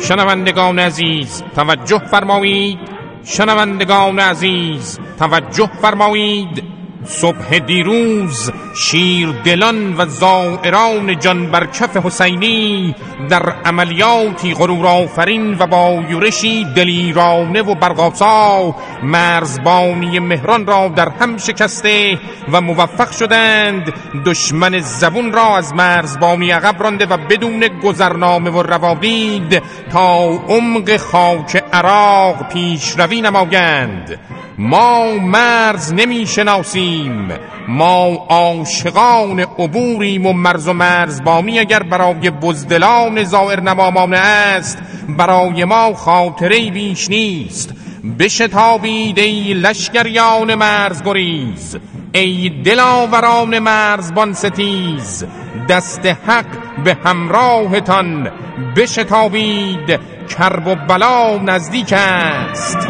شنوندگان عزیز توجه فرمایید. شنوندگان عزیز توجه فرمایید. صبح دیروز شیر دلان و زائران جان برکف حسینی در عملیاتی غرور آفرین و با یورشی دلیرانه و برقاسا مرزبانی مهران را در هم شکسته و موفق شدند. دشمن زبون را از مرزبانی عقب رانده و بدون گذرنامه و روابید تا عمق خاک عراق پیشروی نمایند. ما مرز نمی شناسیم ما عاشقان عبوریم و مرز و مرزبانی اگر برای بزدلان زائر نمامانه است برای ما خاطره بیش نیست. بشتابید ای لشکریان مرز گریز ای دلاوران مرزبان ستیز. دست حق به همراهتان بشتابید. کرب و بلا نزدیک است.